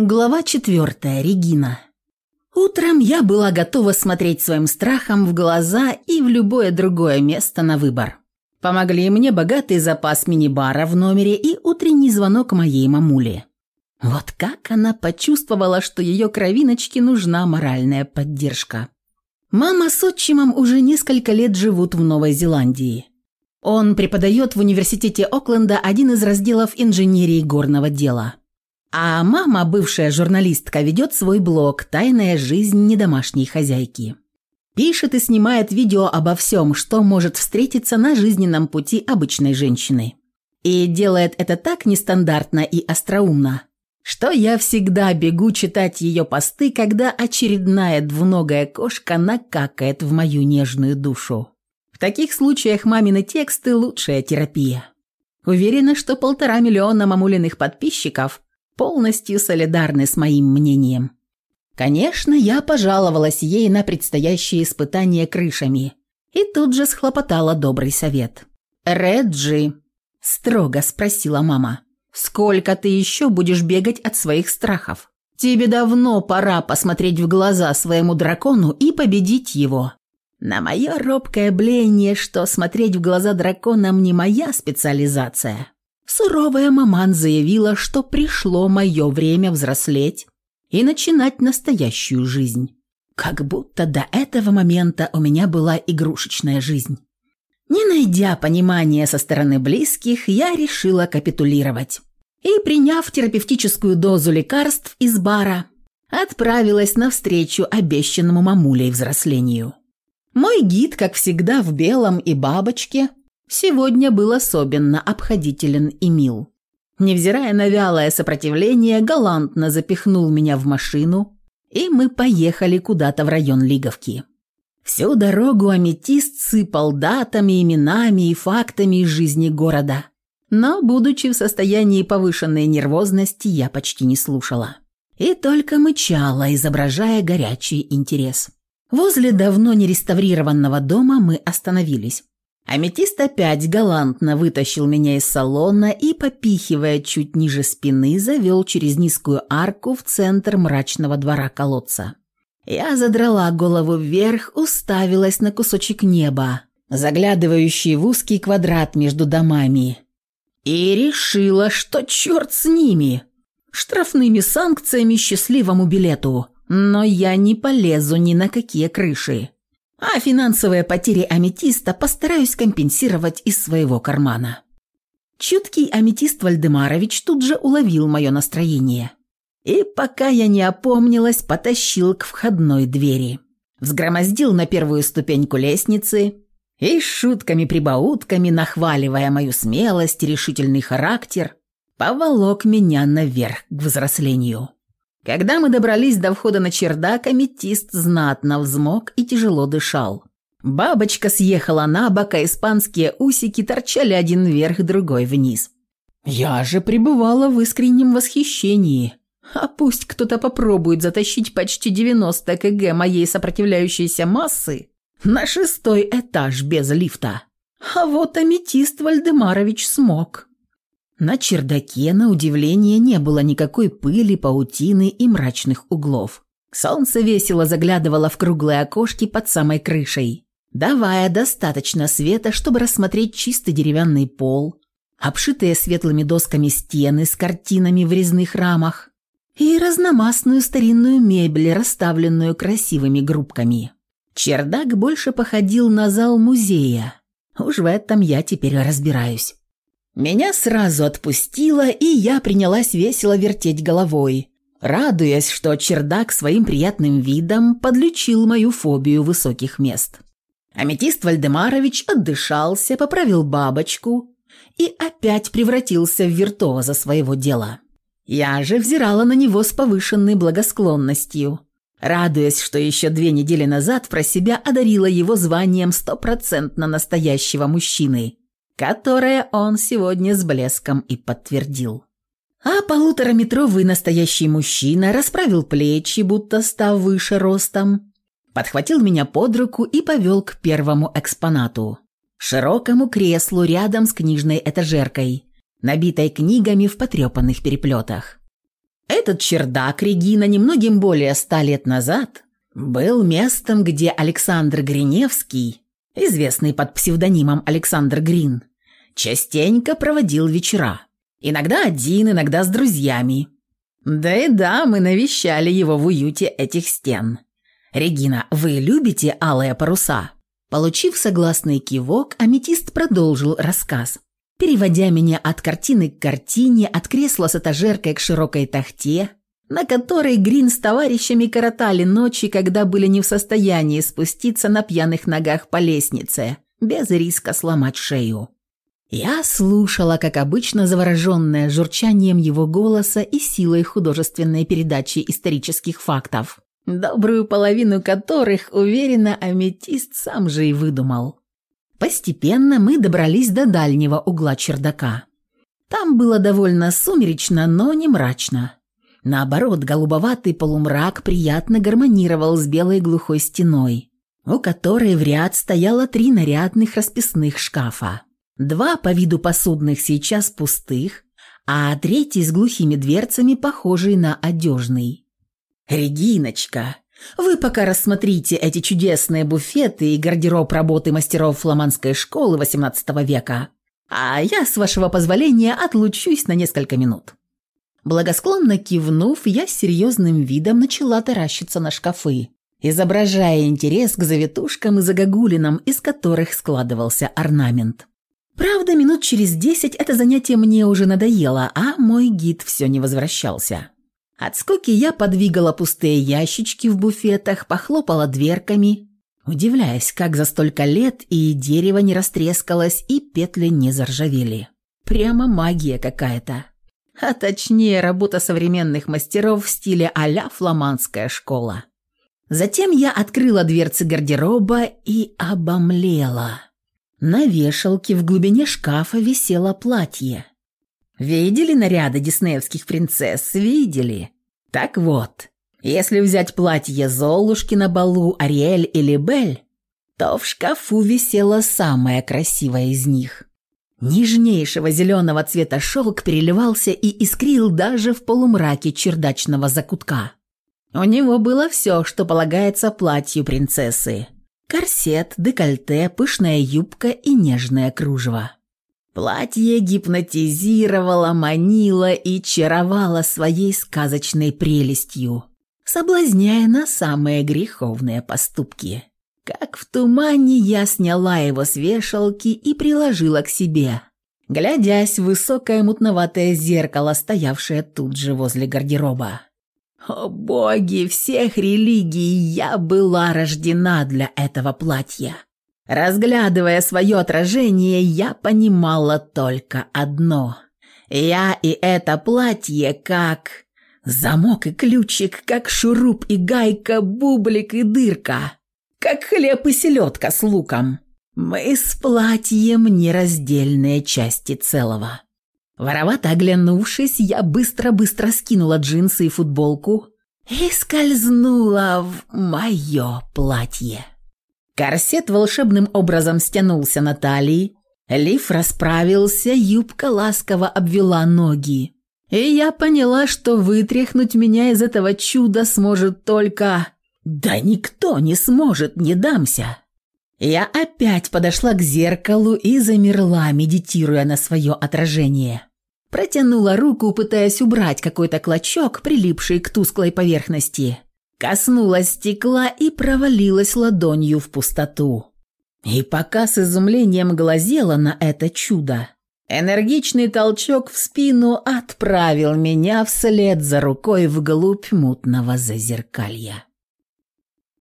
Глава четвертая. Регина. Утром я была готова смотреть своим страхом в глаза и в любое другое место на выбор. Помогли мне богатый запас мини-бара в номере и утренний звонок моей мамули. Вот как она почувствовала, что ее кровиночке нужна моральная поддержка. Мама с отчимом уже несколько лет живут в Новой Зеландии. Он преподает в университете Окленда один из разделов инженерии горного дела – а мама, бывшая журналистка, ведет свой блог «Тайная жизнь недомашней хозяйки». Пишет и снимает видео обо всем, что может встретиться на жизненном пути обычной женщины. И делает это так нестандартно и остроумно, что я всегда бегу читать ее посты, когда очередная двуногая кошка накакает в мою нежную душу. В таких случаях мамины тексты – лучшая терапия. Уверена, что полтора миллиона мамулиных подписчиков полностью солидарны с моим мнением. Конечно, я пожаловалась ей на предстоящее испытание крышами и тут же схлопотала добрый совет. «Реджи», – строго спросила мама, – «сколько ты еще будешь бегать от своих страхов? Тебе давно пора посмотреть в глаза своему дракону и победить его». На мое робкое бление, что смотреть в глаза драконам не моя специализация, Суровая маман заявила, что пришло мое время взрослеть и начинать настоящую жизнь. Как будто до этого момента у меня была игрушечная жизнь. Не найдя понимания со стороны близких, я решила капитулировать. И, приняв терапевтическую дозу лекарств из бара, отправилась навстречу обещанному мамулей взрослению. Мой гид, как всегда, в белом и бабочке, сегодня был особенно обходителен и мил. Невзирая на вялое сопротивление, галантно запихнул меня в машину, и мы поехали куда-то в район Лиговки. Всю дорогу аметист сыпал датами, именами и фактами из жизни города. Но, будучи в состоянии повышенной нервозности, я почти не слушала. И только мычала, изображая горячий интерес. Возле давно нереставрированного дома мы остановились. Аметист опять галантно вытащил меня из салона и, попихивая чуть ниже спины, завел через низкую арку в центр мрачного двора колодца. Я задрала голову вверх, уставилась на кусочек неба, заглядывающий в узкий квадрат между домами, и решила, что черт с ними, штрафными санкциями счастливому билету, но я не полезу ни на какие крыши а финансовые потери аметиста постараюсь компенсировать из своего кармана. Чуткий аметист Вальдемарович тут же уловил мое настроение. И пока я не опомнилась, потащил к входной двери. Взгромоздил на первую ступеньку лестницы и шутками-прибаутками, нахваливая мою смелость и решительный характер, поволок меня наверх к взрослению. Когда мы добрались до входа на чердак, аметист знатно взмок и тяжело дышал. Бабочка съехала на бок, а испанские усики торчали один вверх, другой вниз. Я же пребывала в искреннем восхищении. А пусть кто-то попробует затащить почти 90 кг моей сопротивляющейся массы на шестой этаж без лифта. А вот аметист Вальдемарович смог. На чердаке, на удивление, не было никакой пыли, паутины и мрачных углов. Солнце весело заглядывало в круглые окошки под самой крышей, давая достаточно света, чтобы рассмотреть чистый деревянный пол, обшитые светлыми досками стены с картинами в резных рамах и разномастную старинную мебель, расставленную красивыми группками. Чердак больше походил на зал музея. Уж в этом я теперь разбираюсь. Меня сразу отпустило, и я принялась весело вертеть головой, радуясь, что чердак своим приятным видом подлечил мою фобию высоких мест. Аметист Вальдемарович отдышался, поправил бабочку и опять превратился в виртуоза своего дела. Я же взирала на него с повышенной благосклонностью, радуясь, что еще две недели назад про себя одарила его званием стопроцентно настоящего мужчины – которое он сегодня с блеском и подтвердил. А полутораметровый настоящий мужчина расправил плечи, будто став выше ростом, подхватил меня под руку и повел к первому экспонату – широкому креслу рядом с книжной этажеркой, набитой книгами в потрепанных переплетах. Этот чердак Регина немногим более ста лет назад был местом, где Александр Гриневский, известный под псевдонимом Александр Грин, Частенько проводил вечера. Иногда один, иногда с друзьями. Да и да, мы навещали его в уюте этих стен. «Регина, вы любите алые паруса?» Получив согласный кивок, аметист продолжил рассказ, переводя меня от картины к картине, от кресла с этажеркой к широкой тахте, на которой Грин с товарищами коротали ночи, когда были не в состоянии спуститься на пьяных ногах по лестнице, без риска сломать шею. Я слушала, как обычно, завороженное журчанием его голоса и силой художественной передачи исторических фактов, добрую половину которых, уверенно, аметист сам же и выдумал. Постепенно мы добрались до дальнего угла чердака. Там было довольно сумеречно, но не мрачно. Наоборот, голубоватый полумрак приятно гармонировал с белой глухой стеной, у которой в ряд стояло три нарядных расписных шкафа. Два по виду посудных сейчас пустых, а третий с глухими дверцами, похожий на одежный. «Региночка, вы пока рассмотрите эти чудесные буфеты и гардероб работы мастеров фламандской школы XVIII века, а я, с вашего позволения, отлучусь на несколько минут». Благосклонно кивнув, я с серьезным видом начала таращиться на шкафы, изображая интерес к завитушкам и загогулинам, из которых складывался орнамент. Правда, минут через десять это занятие мне уже надоело, а мой гид все не возвращался. От скуки я подвигала пустые ящички в буфетах, похлопала дверками, удивляясь, как за столько лет и дерево не растрескалось, и петли не заржавели. Прямо магия какая-то. А точнее, работа современных мастеров в стиле а-ля фламандская школа. Затем я открыла дверцы гардероба и обомлела. На вешалке в глубине шкафа висело платье. Видели наряды диснеевских принцесс? Видели? Так вот, если взять платье Золушки на балу, Ариэль или Бель, то в шкафу висело самое красивое из них. Нежнейшего зеленого цвета шелк переливался и искрил даже в полумраке чердачного закутка. У него было все, что полагается платью принцессы. Корсет, декольте, пышная юбка и нежное кружево. Платье гипнотизировало, манило и чаровало своей сказочной прелестью, соблазняя на самые греховные поступки. Как в тумане я сняла его с вешалки и приложила к себе, глядясь в высокое мутноватое зеркало, стоявшее тут же возле гардероба. О боги всех религий, я была рождена для этого платья. Разглядывая свое отражение, я понимала только одно. Я и это платье как... Замок и ключик, как шуруп и гайка, бублик и дырка. Как хлеб и селедка с луком. Мы с платьем нераздельные части целого. Воровато оглянувшись, я быстро-быстро скинула джинсы и футболку и скользнула в мое платье. Корсет волшебным образом стянулся на талии, лиф расправился, юбка ласково обвела ноги. И я поняла, что вытряхнуть меня из этого чуда сможет только... Да никто не сможет, не дамся. Я опять подошла к зеркалу и замерла, медитируя на свое отражение. Протянула руку, пытаясь убрать какой-то клочок, прилипший к тусклой поверхности. Коснулась стекла и провалилась ладонью в пустоту. И пока с изумлением глазела на это чудо, энергичный толчок в спину отправил меня вслед за рукой вглубь мутного зазеркалья.